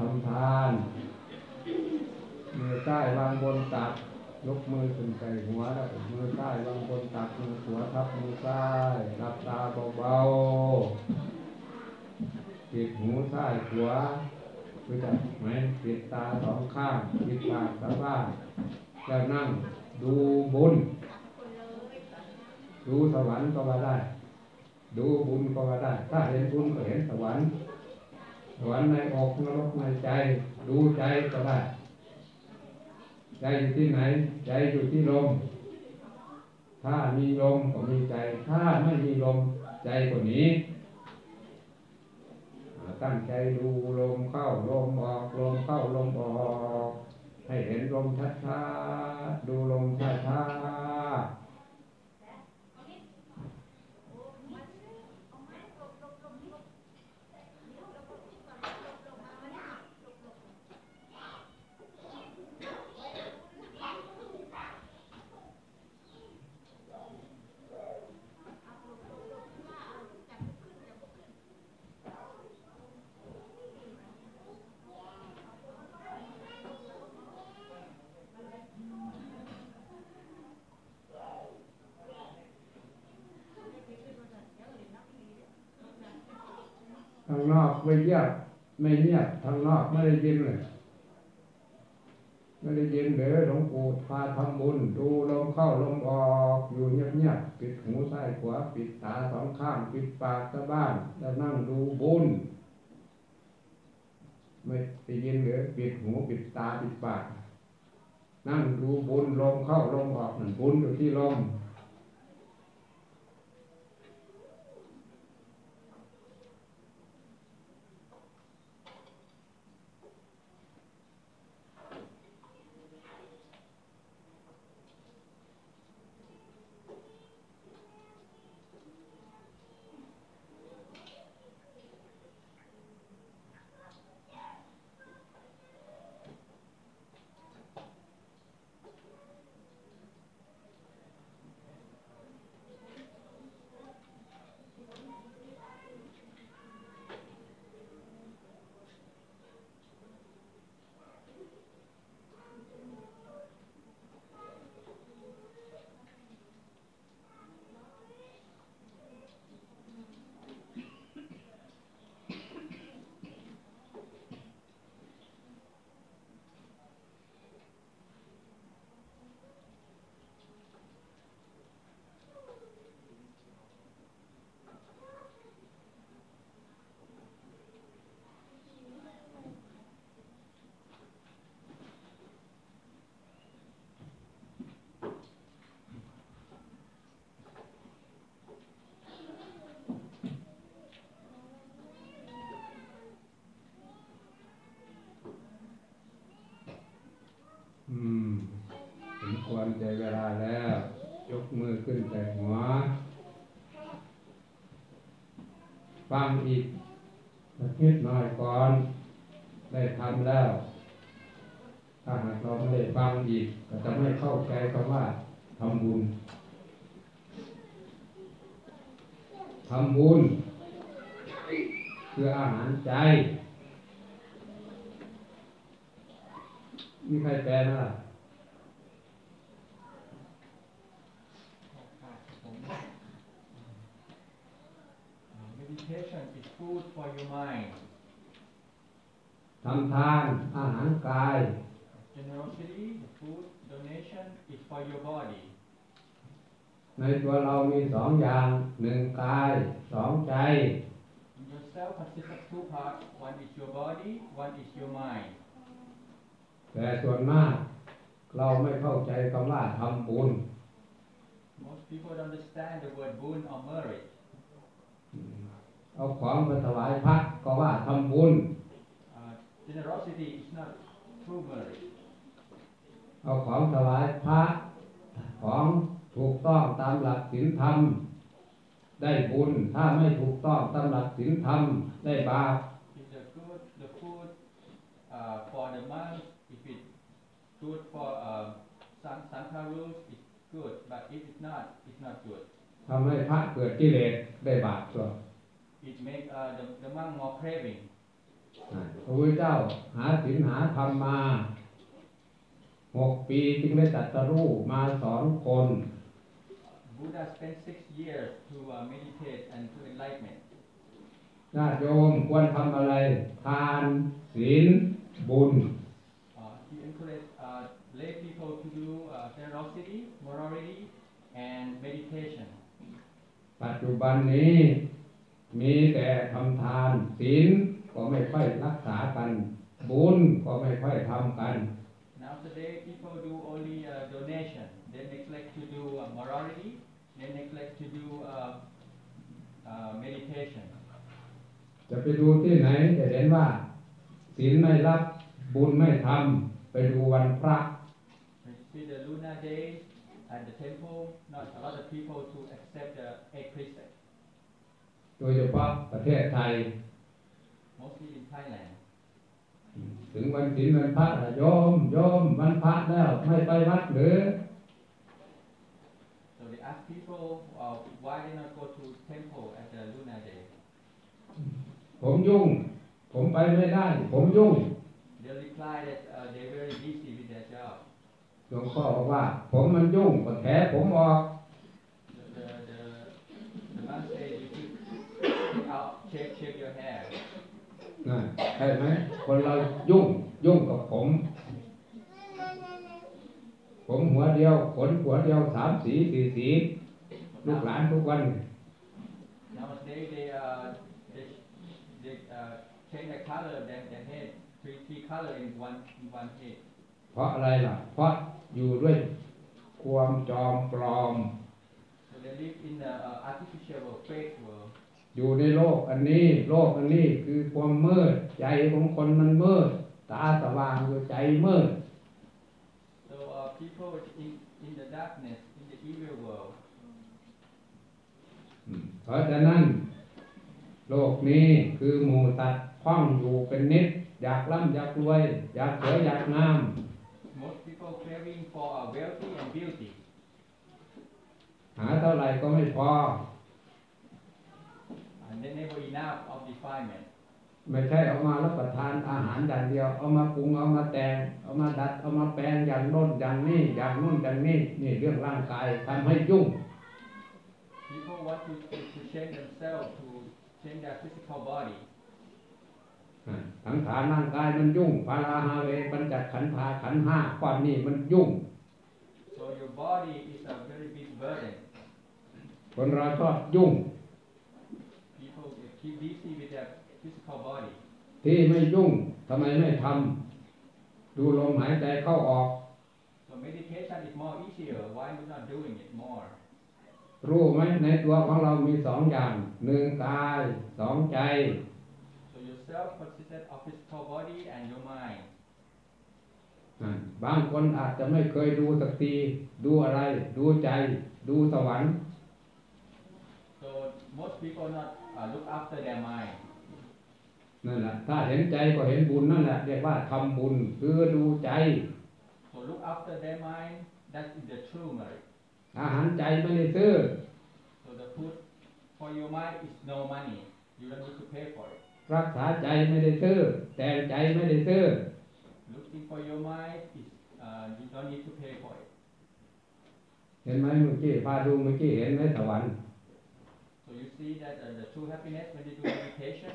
ทำทานมือใต้วางบนตักยกมือขึ้นไปหัวแล้วมือใต้วางบนตักมือหัวทับมือซ้ายรับตาเบาๆปิดหูซ้ายขวารู้จักไหมปิดตาสองข้างปิดปากสะบ้านแล้วนั่งดูบุญ ดูสวรรค์ก็ว่าได้ ดูบุญก็ว่าได้ ถ้าเห็นบุญก็เห็นสวรรค์ วรรค์ในอกนรกในใจ ดูใจก็ได้ ใจอยู่ที่ไหน ใจอยู่ที่ลม ถ้ามีลมก็มีใจ ถ้าไม่มีลมใจก็หนีตั้งใจดูลมเข้าลมออกลมเข้าลมออก ให้เห็นลมช้าๆดูลมช้าๆ ทางนอก ไม่เงียบไม่เงียบทางนอกไม่ได้ยินเลยไม่ได้ยินเด้อหลวงปู่พาทำบุญ ดูลมเข้าลมออกอยู่เงียบๆปิดหูซ้ายขวาปิดตาสองข้างปิดปากตะบ้านแล้วนั่งดูบุญไม่ได้ยินเด้อปิดหูปิดตาปิดปาก นั่งดูบุญลมเข้าลมออกนั่นบุญอยู่ที่ลม อืมส มควรใจเวลาแล้ว ยกมือขึ้นแต่หัว ฟังอีกสักนิดหน่อยก่อน ได้ทำแล้ว ถ้าหากเราไม่ได้ฟังอีก ก็จะไม่เข้าใจคำว่าทำบุญทำบุญคืออาหารใจ มีใครแปลไหมล่ะ Meditation is food for your mind. ทำทานอาหารกาย Generosity, food, donation is for your body. ในตัวเรามีสองอย่างหนึ่งกายสองใจ Yourself consists of two parts. One is your body, one is your mind. แต่ส่วนมากเราไม่เข้าใจคำว่าทำบุญ Most people don't understand the word boon or merit. เอาของไปถวายพระก็ว่าทำบุญ Uh, generosity is not true merit. เอาของถวายพระของถูกต้องตามหลักศีลธรรม ได้บุญถ้าไม่ถูกต้องตามหลักศีลธรรมได้บาป If the good, the food uh, for the monks, if it's good for uh, san Sangha rules, it's good. But if it's not, it's not good. ทำให้พระเกิดกิเลสได้บาปตัว It makes uh, the, the monk more craving. อ่าพระพุทธเจ้าหาศีลหาธรรมมาหกปีจึงได้ตรัสรู้มาสอนคน Buddha spent six years to uh, meditate and to enlightenment. ญาติโยมควรทำอะไร ทานศีลบุญ Uh, he encouraged uh, lay people to do uh, generosity, morality, and meditation. ปัจจุบันนี้ มีแต่ทำทานศีลก็ไม่ค่อยรักษากัน บุญก็ไม่ค่อยทำกัน Now today people do only uh, donation. They neglect to do uh, morality. They neglect to do uh, uh, meditation. จะไปดูที่ไหนจะเห็นว่าศีลไม่รับบุญไม่ทำไปดูวันพระ When you see the lunar days at the temple, not a lot of people to accept the eight precepts, โดยเฉพาะประเทศไทย mostly in Thailand. ถึงวันศีลวันพระน่ะโยมโยมวันพระแล้วไม่ไปวัดหรือ So they ask people uh, why they not go to temple at the lunar day. ผมยุ่ง ผมไปไม่ได้ ผมยุ่ง They reply that uh, they're very busy with their job. หลวงพ่อบอกว่า ผมมันยุ่งก็แถผมออก The, the, the, the man said you should take out, shave, shave your hair. นะใช่ไหมคนเรายุ่งยุ่งกับผม ผมหัวเดียวขนหัวเดียวสามสีสี่สี But ลูกห now, ลานทุกวัน nowadays they, uh, they, they uh, change the color of their, their head, three, three color in one, in one head. เพราะอะไรล่ะ เพราะอยู่ด้วยความจอมปลอม So they live in the uh, artificial world, fake world. อยู่ในโลกอันนี้ โลกอันนี้คือความมืดใจของคนมันมืดตาสว่างอยู่ใจมืด So uh, people in, in the darkness, in the evil world, อืมเพราะฉะนั้น โลกนี้คือหมู่ตัดข้องอยู่เป็นนิด อยากร่ำอยากรวย อยากสวยอยากงาม most people craving for uh, wealthy and beauty. หาเท่าไหร่ก็ไม่พอ And they never enough of defilement. ไม่ใช่เอามารับประทานอาหารอย่างเดียว เอามาปรุงเอามาแต่งเอามาดัด เอามาแปลงอย่างโน้นอย่างนี้อย่างโน้นอย่างนี้นี่เรื่องร่างกายทำให้ยุ่ง People want to, to, to change themselves, to change their physical body. อ่าสังขารร่างกายมันยุ่งพาราฮาเวปัญจขันธาขันธ์ห้าความนี้มันยุ่ง So your body is a very big burden. คนเราชอบยุ่ง People they keep busy with their physical body. ที่ไม่ยุ่งทำไมไม่ทำดูลมหายใจเข้าออก So meditation is more easier. Why you not doing it more? รู้ไหมในตัวของเรามีสองอย่างหนึ่งกายสองใจ So yourself consists of physical body and your mind. อ่าบางคนอาจจะไม่เคยดูสักทีดูอะไร ดูใจ ดูสวรรค์ So most people not uh, look after their mind. นั่นแหละถ้าเห็นใจก็เห็นบุญนั่นแหละเรียกว่าทำบุญคือดูใจ So look after their mind. That is the true merit. อาหารใจไม่ได้ซื้อ So the food for your mind is no money. You don't need to pay for it. รักษาใจไม่ได้ซื้อ แต่งใจไม่ได้ซื้อ Looking for your mind is uh, you don't need to pay for it. เห็นไหมเมื่อกี้พาดูเมื่อกี้เห็นไหมสวรรค์ So you see that uh, the true happiness when you do meditation,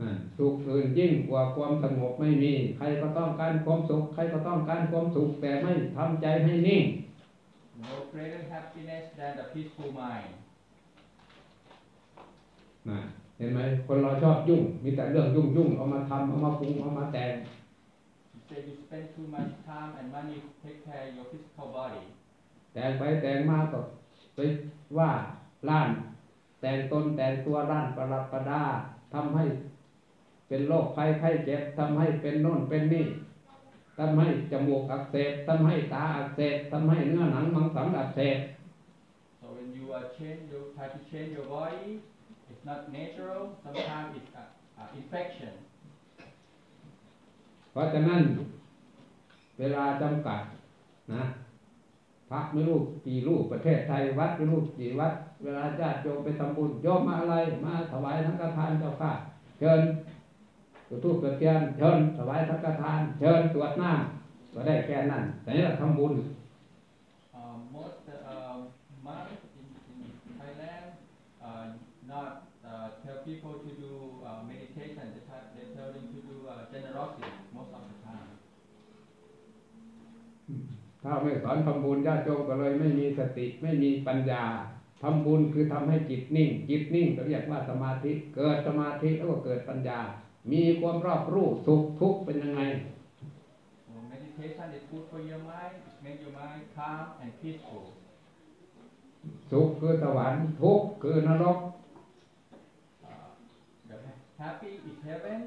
นั่นสุขอื่นยิ่งกว่าความสงบไม่มี ใครก็ต้องการความสุข ใครก็ต้องการความสุขแต่ไม่ทำใจให้นิ่ง no greater happiness than the peaceful mind. นะเห็นไหมคนเราชอบยุ่ง มีแต่เรื่องยุ่งยุ่งเอามาทำเอามาปรุงเอามาแต่ง You say you spend too much time and money to take care of your physical body. แต่งไปแต่งมาก็ไปว่าล้าน แต่งตนแต่งตัวล้านประดับประดาทำให้เป็นโรคภัยไข้เจ็บทำให้เป็นโน่นเป็นนี่ทำให้จมูกอักเสบทำให้ตาอักเสบทำให้เนื้อหนังมังสังอักเสบ So when you uh, change, you try to change your body. It's not natural. Sometimes it's uh, uh, infection. เพราะฉะนั้นเวลาจำกัดนะ พระไม่รู้กี่รูปประเทศไทยวัดไม่รู้กี่วัด เวลาญาติโยมไปทำบุญโยมมาอะไรมาถวายทั้งกทานเจ้าค่ะเชิญจุดธูปจุดเทียนเชิญถวายสังฆทาน เชิญตรวจน้ำก็ได้แค่นั้นแต่นี่เราทำบุญ most uh, monks in, in Thailand uh, not uh, tell people to do uh, meditation. They, tell- they tell them to do uh, generosity most of the time. ถ้าไม่สอนทำบุญญาติโยมก็เลยไม่มีสติไม่มีปัญญาทำบุญคือทำให้จิตนิ่ง จิตนิ่งก็เรียกว่าสมาธิ เกิดสมาธิแล้วก็เกิดปัญญา มีความรอบรู้สุขทุกข์เป็นยังไง So meditation is good for your mind. It makes your mind calm and peaceful. สุขคือสวรรค์ทุกข์คือนรก Uh, the ha- happy is heaven,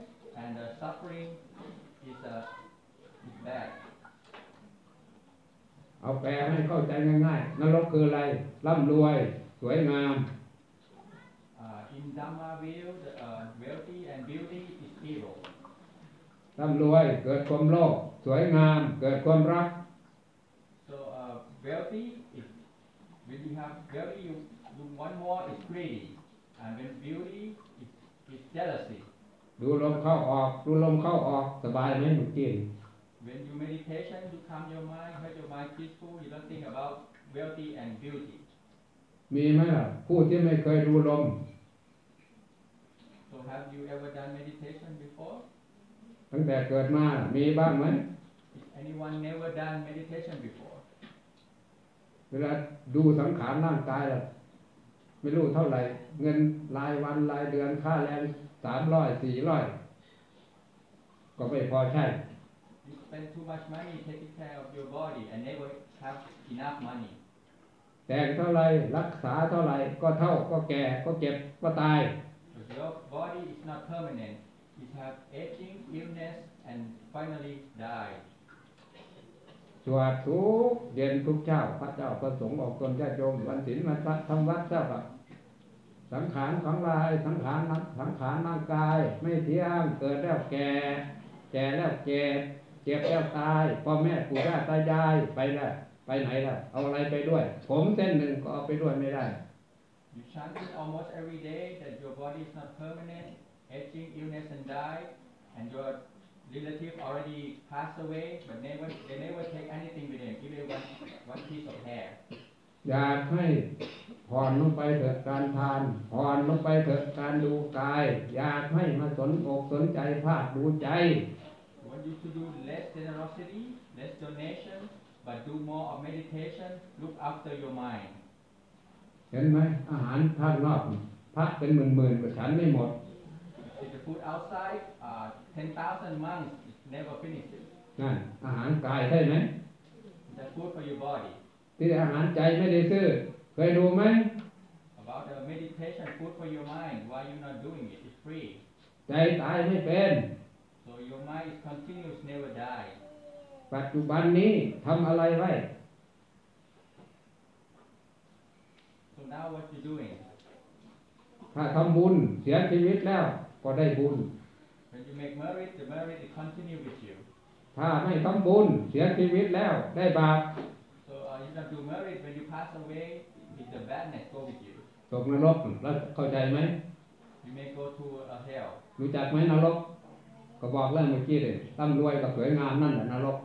and the suffering is uh, is bad. เอาแปลให้เข้าใจง่ายๆ นรกคืออะไร ร่ำรวย สวยงาม Uh, in Dhamma view, the uh, wealthy and beauty is evil. ร่ำรวยเกิดความโลภสวยงาม เกิดความรัก So uh, wealthy is when you have wealthy, you, you want more is greedy, and when beauty is, is jealousy. ดูลมเข้าออก ดูลมเข้าออก สบายไหมเมื่อกี้ When you meditation, you calm your mind, have your mind peaceful. You don't think about wealthy and beauty. มีไหมล่ะผู้ที่ไม่เคยดูลม So have you ever done meditation before? ตั้งแต่เกิดมาล่ะมีบ้างไหม Is anyone never done meditation before? เวลาดูสังขารร่างกายล่ะไม่รู้เท่าไหร่ เงินรายวันรายเดือนค่าแรงสามร้อยสี่ร้อยก็ไม่พอใช่ You spend too much money taking care of your body and never have enough money. แต่งเท่าไหรรักษาเท่าไหร่ก็เท่าก็แก่ก็เจ็บก็ตาย Because your body is not permanent. It have aging, illness, and finally die. สวดทุกเย็นทุกเช้าพระเจ้าประสงค์ออกตนญาติโยมวันศีลวันพระทำวัดเจ้าค่ะสังขารของลายสังขารนั้นสังขารร่างกาย ไม่เที่ยงเกิดแล้วแก่ แก่แล้วเจ็บเจ็บแล้วตายพ่อแม่ปู่ย่าตายายไปแล้วไปไหนแล้วเอาอะไรไปด้วย ผมเส้นหนึ่งก็เอาไปด้วยไม่ได้ You chant it almost every day that your body is not permanent, aging, illness, and die, and your relative already passed away, but never they never take anything with them, even one one piece of hair. อยากให้ผ่อนลงไปเถิดการทานผ่อนลงไปเถิดการดูกาย อยากให้มาสนอกสนใจภาคดูใจ I want you to do less generosity, less donation, but do more of meditation. Look after your mind. เห็นไหมอาหารทางนอกพระเป็นหมื่นๆก็ฉันไม่หมด If the food outside, uh, 10,000 monks never finish it. นั่นอาหารกายใช่ไหม The food for your body. ที่อาหารใจไม่ได้ซื้อเคยดูไหม About the meditation, food for your mind, why you not doing it? It's free. ใจตายไม่เป็น So your mind is continuous, never die. ปัจจุบันนี้ทำอะไรไว้ So now what you doing? ถ้าทำบุญเสียชีวิตแล้วก็ได้บุญ When you make merit, the merit will continue with you. ถ้าไม่ทำบุญเสียชีวิตแล้วได้บาป So uh, you not do merit, when you pass away, if the badness go with you. ตกนรกแล้วเข้าใจไหม You may go to a hell. รู้จักไหมนรก ก็บอกแล้วเมื่อกี้เลยร่ำรวยกับสวยงามนั่นแหละนรก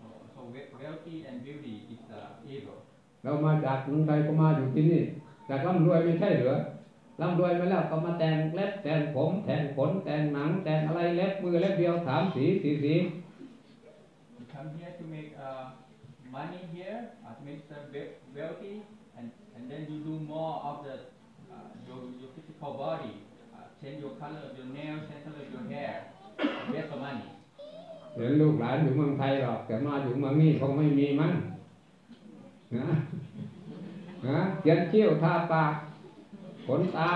So, so we- wealthy and beauty is uh, evil. เรามาจากเมืองไทยก็มาอยู่ที่นี่จากร่ำรวยไม่ใช่เหรือร่ำรวยมาแล้วก็มาแต่งเล็บแต่งผมแต่งขนแต่งหนังแต่งอะไรเล็บมือเล็บเดียวสามสีสี่สี You come here to make uh, money here, uh, to make yourself we- wealthy, and, and then you do more of the uh, your, your physical body, uh, change your color of your nails, change color of your hair, get the money. เห็นลูกหลานอยู่เมืองไทยหรอก แต่มาอยู่เมืองนี้คงไม่มีมั้งนะนะเขียนคิ้วทาปากขนตา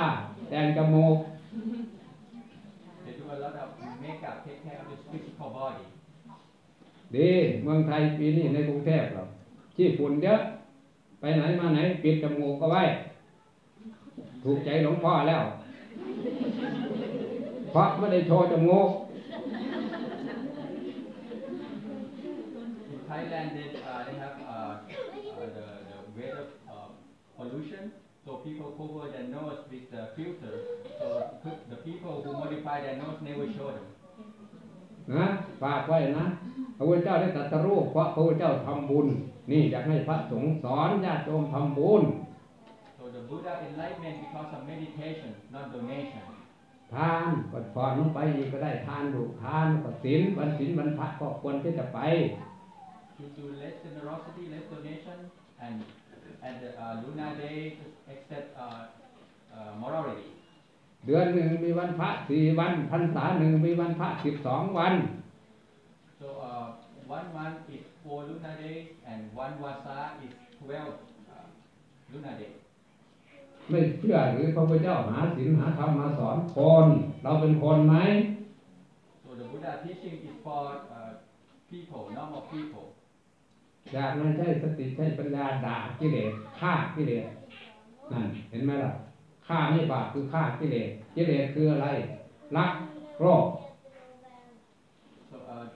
แต่งจมูก They do a lot of makeup, take care of your physical body. ดีเมืองไทยปีนี้ในกรุงเทพหรอกขี้ฝุ่นเยอะไปไหนมาไหน ปิดจมูกก็ไว้ ถูกใจหลวงพ่อแล้วเพราะไม่ได้โชว์จมูก In Thailand, they, uh, they have uh, uh, the, the weight of uh, pollution, So people cover their nose with the filter. So pe- the people who modify their nose never show them. นะฝากไว้นะ พระพุทธเจ้าได้ตรัสรู้เพราะพระพุทธเจ้าทำบุญ นี่อยากให้พระสงฆ์สอนญาติโยมทำบุญ So the Buddha enlightenment because of meditation, not donation. ทานก็ผ่อนลงไปอีกก็ได้ทานดูทานก็ศีลวันศีลวันพระก็ควรที่จะไป To do less generosity, less donation, and and the uh, lunar day accept uh, uh, morality. เดือนหนึ่งมีวันพระสี่วันพรรษาหนึ่งมีวันพระสิบสองวัน So uh, one month is four lunar days, and one wasa is twelve uh, lunar days. ไม่เชื่อหรือพระพุทธเจ้าหาศีลหาธรรมมาสอนคน เราเป็นคนไหม So the Buddha teaching is for uh, people, normal people. อยากไม่ใช่สติใช่ปัญญาด่ากิเลสฆ่ากิเลสนั่นเห็นไหมล่ะฆ่าไม่บาปคือฆ่ากิเลสกิเลสคืออะไรรักโรค So uh,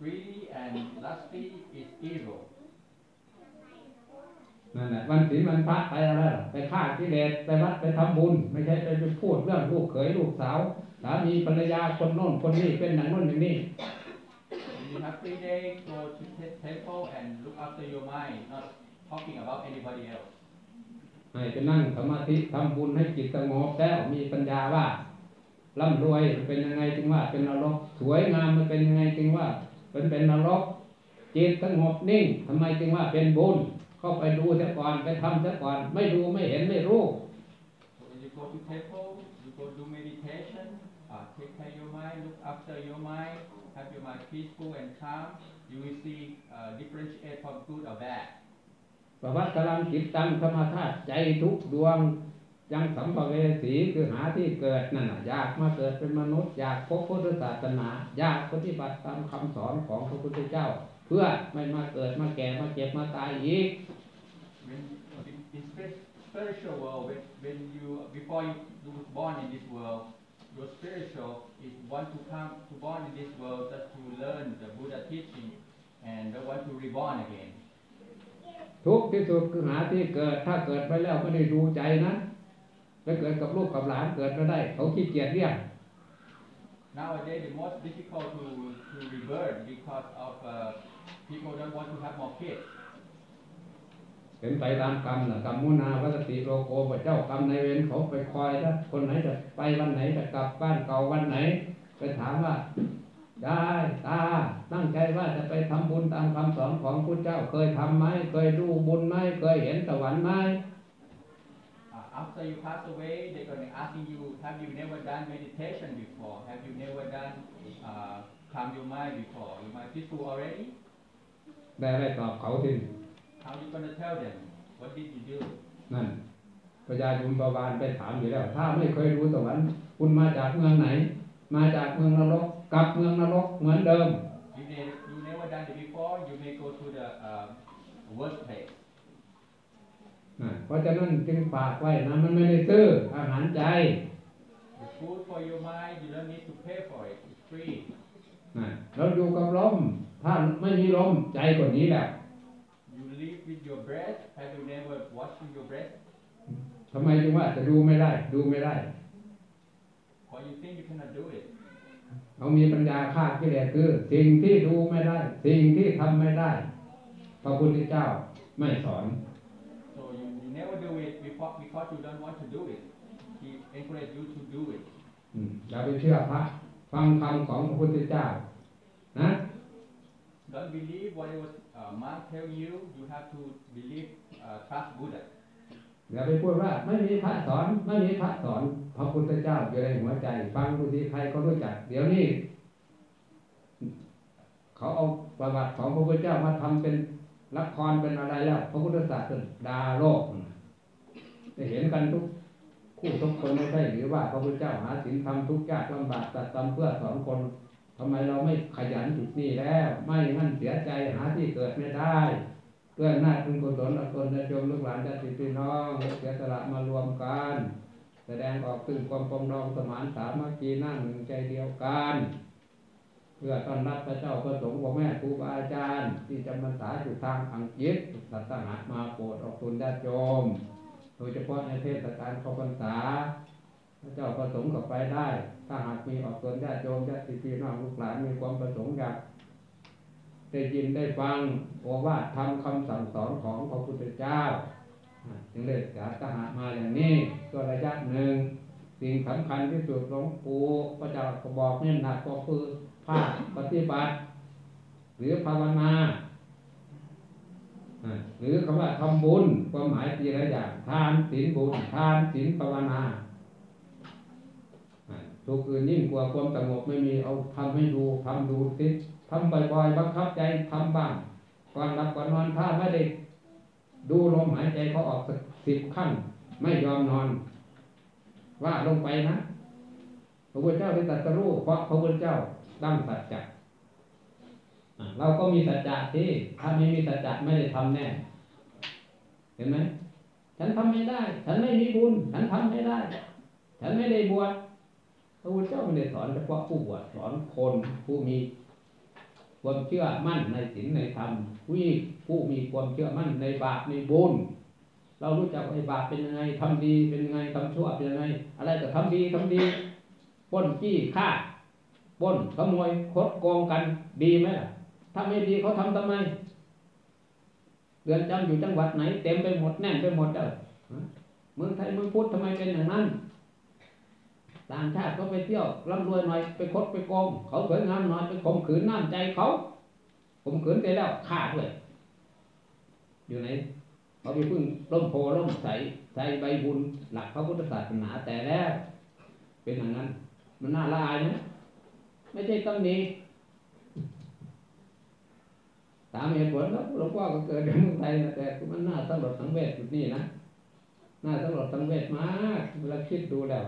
greedy and lusty is evil. นั่นแหละวันศีลวันพระไปอะไรล่ะไปฆ่ากิเลสไปวัดไปทำบุญ ไม่ใช่ไปพูดเรื่องลูกเขยลูกสาวสามีภรรยาคนโน้นคนนี้เป็นอย่างโน้นอย่างนี้ When you have free day, go to te- temple and look after your mind, not talking about anybody else. ให้ไปนั่งสมาธิทำบุญให้จิตสงบแล้วมีปัญญาว่าร่ำรวยมันเป็นยังไงจึงว่าเป็นนรกสวยงามมันเป็นยังไงจึงว่าเป็นเป็นนรกจิตสงบนิ่งทำไมจึงว่าเป็นบุญ เข้าไปดูเสียก่อนไปทำเสียก่อน ไม่ดูไม่เห็นไม่รู้ So when you go to temple, you go do meditation, uh, take care of your mind, look after your mind, have your mind peaceful and calm. You will see uh, differentiate from good or bad. ประวัติกำลังจิตตังธรรมธาตุใจทุกดวงยังสัมภเวสีคือหาที่เกิดนั่นน่ะอยากมาเกิดเป็นมนุษย์อยากพบพุทธศาสนา อยากปฏิบัติตามคำสอนของพระพุทธเจ้าเพื่อไม่มาเกิดมาแก่มาเจ็บมาตายอีก When in, in spirit, spiritual world, when, when you before you, you was born in this world, your spiritual is want to come to born in this world just to learn the Buddha teaching and don't want to reborn again. ทุกข์ที่สุดคือหาที่เกิดถ้าเกิดไปแล้วไม่ได้ดูใจนะไปเกิดกับลูกกับหลานเกิดไม่ได้ เขาขี้เกียจเรียก Nowadays, the most difficult to, to rebirth because of uh, people don't want to have more kids. เป็นไปตามกรรมนะกรรมมุนาวัตติโลโกพระเจ้ากรรมในเวรเขาไปคอยนะคนไหนจะไปวันไหนจะกลับบ้านเก่าวันไหนไปถามว่าได้ตาตั้งใจว่าจะไปทำบุญตามคำสอนของพุทธเจ้าเคยทํำไหมเคยดูบุญไหมเคยเห็นสวรรค์ไหม after you pass away, they're going to asking you, have you never done meditation before? Have you never done uh, calm your mind before? Your mind peaceful already? ได้ได้ตอบเขาที How you going to tell them? What did you do? นั่นพญายุมบาบาลไปถามอยู่แล้ว ถ้าไม่เคยรู้สวรรค์คุณมาจากเมืองไหน มาจากเมืองนรกกลับเมืองนรกเหมือนเดิม If they, you never done it before, you may go to the uh, worst place. นะเพ ราะฉะนั้นจึงฝากไว้นะมันไม่ได้ซื้ออาหารใจ The food for your mind, you don't need to pay for it. It's free. นะเราอยู่กับลมถ้าไม่มีลมใจกว่านี้แหละ You live with your breath. Have you never watching your breath? ทำไมจึงว่าจะดูไม่ได้ ดูไม่ได้ Or you think you cannot do it? เขามีปัญญาฆ่ากิเลสคือ สิ่งที่ดูไม่ได้ สิ่งที่ทำไม่ได้ พระพุทธเจ้าไม่สอน So you, you never do it because, because you don't want to do it. He encourage you to do it. อืมอย่าไปเชื่อพระฟังคำของพระพุทธเจ้านะ Don't believe whatever uh, monk tell you. You have to believe, uh, trust Buddha. อย่าไปพูดว่าไม่มีพระสอนไม่มีพระสอนพระพุทธเจ้าอยู่ในหัวใจ ฟังดูสิใครก็รู้จัก เดี๋ยวนี้ เขาเอาประวัติของพระพุทธเจ้ามาทำเป็น ละครเป็นอะไรแล้ว พระพุทธศาสนาดาโลกจะเห็นกันทุกคู่ทุกคนไม่ใช่หรือว่าพระพุทธเจ้าหาศีลทำทุกข์ยากลำบากตัดตำเพื่อสอนคนทำไมเราไม่ขยันจุดนี้แล้ว ไม่งั้นเสียใจหาที่เกิดไม่ได้เพื่อหน้าคุณกุศลอดทนและโยมลูกหลานญาติพี่น้องเสียสละมารวมกัน แสดงออกถึงความปองดองสมานสามัคคีนั่งหนึ่งใจเดียวกัน พื่อต้อนรับพระเจ้าพระสงฆ์พ่อแม่ครูบาอาจารย์ ที่จำพรรษาอยู่ทางอังกฤษสัตหะมาโปรดออกทุนญาติโยมพดยเฉพาะในเทศกาลเข้าพรรษา พระเจ้าประสงค์ก็ไปได้ ถ้าหากมีออกตนญาติโยมญาติพี่น้องลูกหลานมีความประสงค์อยากได้ยินได้ฟังโอวาททำคำสั่งสอนของพระพุทธเจ้า จึงเลิกจากทหามาอย่างนี้ตัวระยะหนึ่ง สิ่งสำคัญที่สุดหลวงปู่พระเจ้าก็บอกเนี่ยหนักก็คือภาคปฏิบัติ หรือภาวนาหรือคำว่าทำบุญความหมายตีละอย่างทานศีลบุญทานศีลภาวนาทุกอื่นยิ่งกว่าความสงบไม่มีเอาทำให้ดูทำดูสิดทำบ่อยๆบังคับใจทำบ้างก่อนหลับก่อนนอนถ้าไม่ได้ดูลมหายใจเขาออกสิบขั้นไม่ยอมนอน ว่าลงไปนะพระพุทธเจ้าได้ตรัสรู้เพราะพระพุทธเจ้าดั้งสัจจะอะเราก็มีสัจจะที่ถ้าไม่มีสัจจะไม่ได้ทำแน่ เห็นไหมฉันทำไม่ได้ ฉันไม่มีบุญ ฉันทำไม่ได้ ฉันไม่ได้บวชพระพุทธเจ้าไม่ได้สอนเฉพาะผู้บวชสอนคนผู้มีความเชื่อมั่นในศีลในธรรมผู้มีผู้มีความเชื่อมั่นในบาปในบุญ เรารู้จักไอ้บาปเป็นยังไงทำดีเป็นยังไงทำชั่วเป็นยังไง อะไรก็ทำดีทำดีป้นจี้ฆ่าป้นขโมยคดโกงกันดีไหมล่ะถ้าไม่ดีเขาทำทำไมเรือนจำอยู่จังหวัดไหน เต็มไปหมดแน่นไปหมดเด้อเมืองไทยเมืองพุทธทำไมเป็นอย่างนั้นต่างชาติเขาไปเที่ยวร่ำรวยหน่อยไปคดไปโกงเขาสวยงามหน่อยไปข่มขืนน้ำใจเขาข่มขืนไปแล้วฆ่าด้วยอยู่ไหน เขาไปพึ่งร่มโพร่มใสใส่ใบบุญหลักพระพุทธศาสนาแต่แล้วเป็นอย่างนั้น มันน่าละอายนะไม่ใช่ตำหนิตามเหตุผลแล้วหลวงพ่อก็เกิดในเมืองไทยนะแต่มันน่าสลดสังเวชจุดนี้นะน่าสลดสังเวชมากเวลาคิดดูแล้ว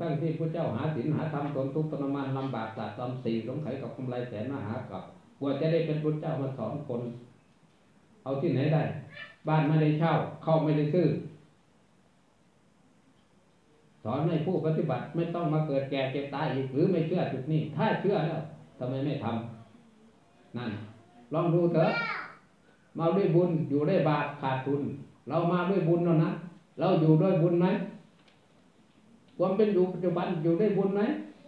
ตั้งที่พระเจ้าหาศีลหาธรรมตนทุกข์ทรมานลำบากสาตอมสี่สงไขกับกำไรแสนมหากับกว่าจะได้เป็นพระเจ้ามาสอนคน เอาที่ไหนได้ บ้านไม่ได้เช่า เข้าไม่ได้ซื้อ สอนให้ผู้ปฏิบัติไม่ต้องมาเกิดแก่เจ็บตายอีกหรือไม่เชื่อจุดนี้ ถ้าเชื่อแล้วทำไมไม่ทำนั่น ลองดูเถอะ มาด้วยบุญอยู่ได้บาปขาดทุน เรามาด้วยบุญแล้วนะเราอยู่ด้วยบุญไหมความเป็นอยู่ปัจจุบันอยู่ได้บุญไหม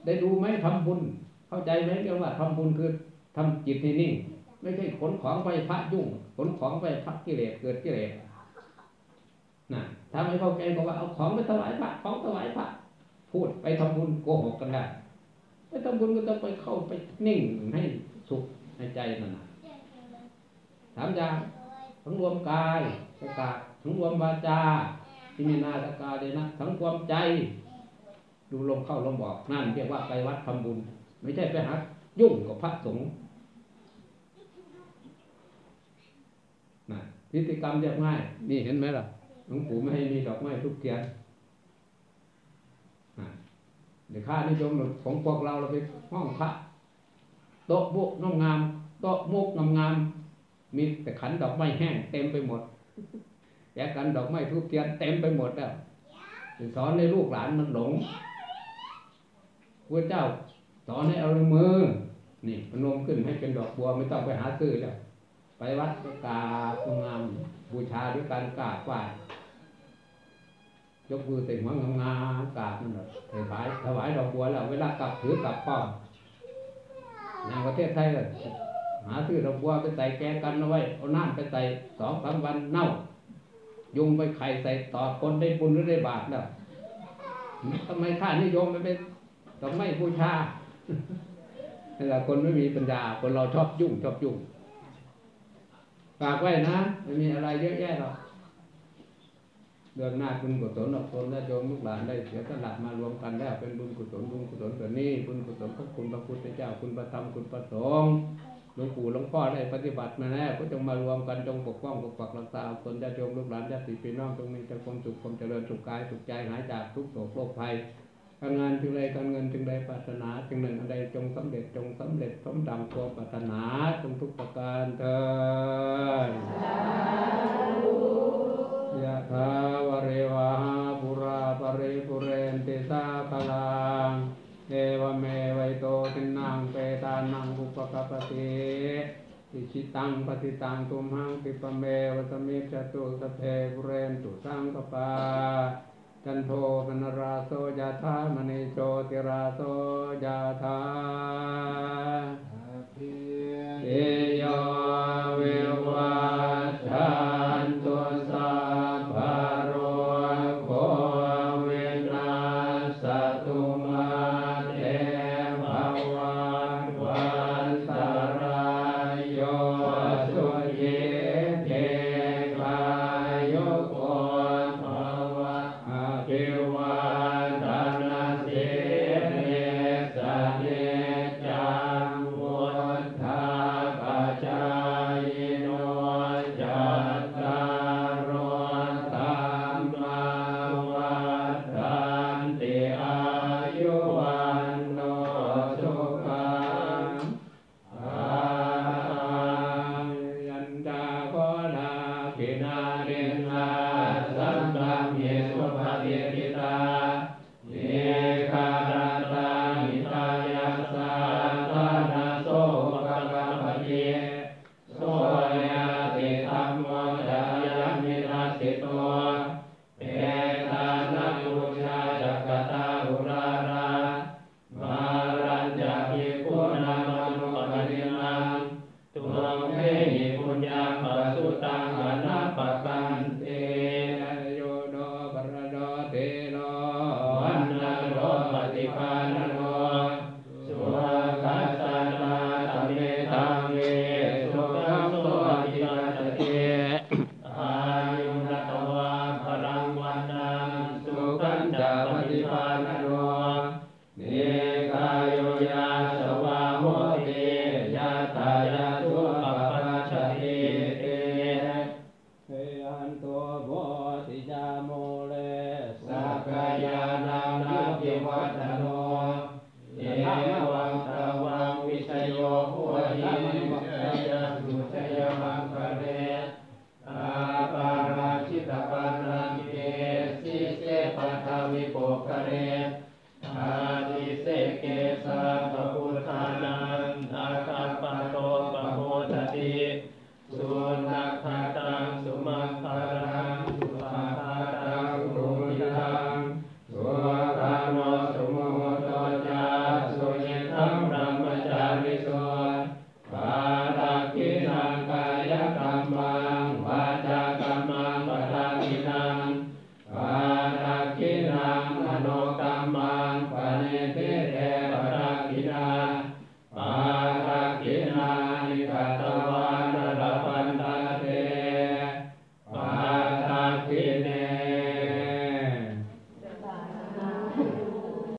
ได้ดูไหมทำบุญ เข้าใจไหมเรียกว่าทำบุญคือทำจิตให้นิ่ง ไม่ใช่ขนของไปพระยุ่ง ขนของไปพักกิเลสเกิดกิเลสนะถ้าไม่เข้าใจบอกว่าเอาของไปถวายพระของถวายพระพูดไปทำบุญโกหกกันได้ไปทำบุญก็ต้องไปเข้าไปนิ่งให้สุขในใจนั่นนะสามอย่างทั้งรวมกายสกาดทั้งรวมวาจาที่มีนาสกาเดนะทั้งความใจ ดูลมเข้าลมบอกนั่นเรียกว่าไปวัดทำบุญ ไม่ใช่ไปหายุ่งกับพระสงฆ์นะ พิธีกรรมเรียบง่าย นี่เห็นไหมล่ะหลวงปู่ไม่ให้มีดอกไม้ทุกเทียนเดี๋ยวข้านิยมของพวกเราเราไปห้องพระโต๊ะบุกงามงามโต๊ะมุกงามงามมีแต่ขันดอกไม้แห้งเต็มไปหมดแยกกันดอกไม้ทุกเทียนเต็มไปหมดแล้วสอนให้ลูกหลานมันหลงพระเจ้าสอนให้เอามือ นี่พนมขึ้นให้เป็นดอกบัวไม่ต้องไปหาซื้อแล้วไปวัดก็กราบงามบูชา ด้วยการกราบไหว้ยกมือใส่หัวงางากราบนั่นแหละถวายถวายดอกบัวแล้วเวลากลับถือกลับป้อมอย่างประเทศไทยเลยหาซื้อดอกบัวไปใส่แกงกันเอาไว้เอาน้ำไปใส่สองสามวันเน่า ยุงไปไข่ใส่ต่อคนได้บุญหรือได้บาปแล้วทำไมข้านิยมไปเป็นดอกไม้บูชาเวลาคนไม่มีปัญญาคนเราชอบยุ่งชอบยุ่ง ฝากไว้นะไม่มีอะไรเยอะแยะหรอกเรื่องหน้าบุญกุศลอดทนและโยมลูกหลานได้เสียสละมารวมกันแล้วเป็นบุญกุศลบุญกุศลส่วนนี้บุญกุศลพระคุณพระพุทธเจ้าคุณพระธรรมคุณพระสงฆ์หลวงปู่หลวงพ่อได้ปฏิบัติมาแล้วก็จงมารวมกันจงปกป้องปกปักรักษาคนญาติโยมลูกหลานญาติพี่น้องจงมีแต่ความสุขความเจริญสุขกายสุขใจหายจากทุกโศกโรคภัยการงานจึงใดการ งใดปรารถนาจึงหนึ่งอันใดจงสำเร็จจงสำเร็จสมดังความปรารถนาจงทุกประการเถิดยะถาวเรวาปุราปริปุเรนติสาคลังเอวเมวัยโตทินังเปตานังอุปกปติอิชิตังปฏิตังตุมหังปิปเมวสมิจตุสเพปุเรนตุสังกปา จันโทปนราโสยาธามณีโชติราโสยาธาเอโยวิวัชา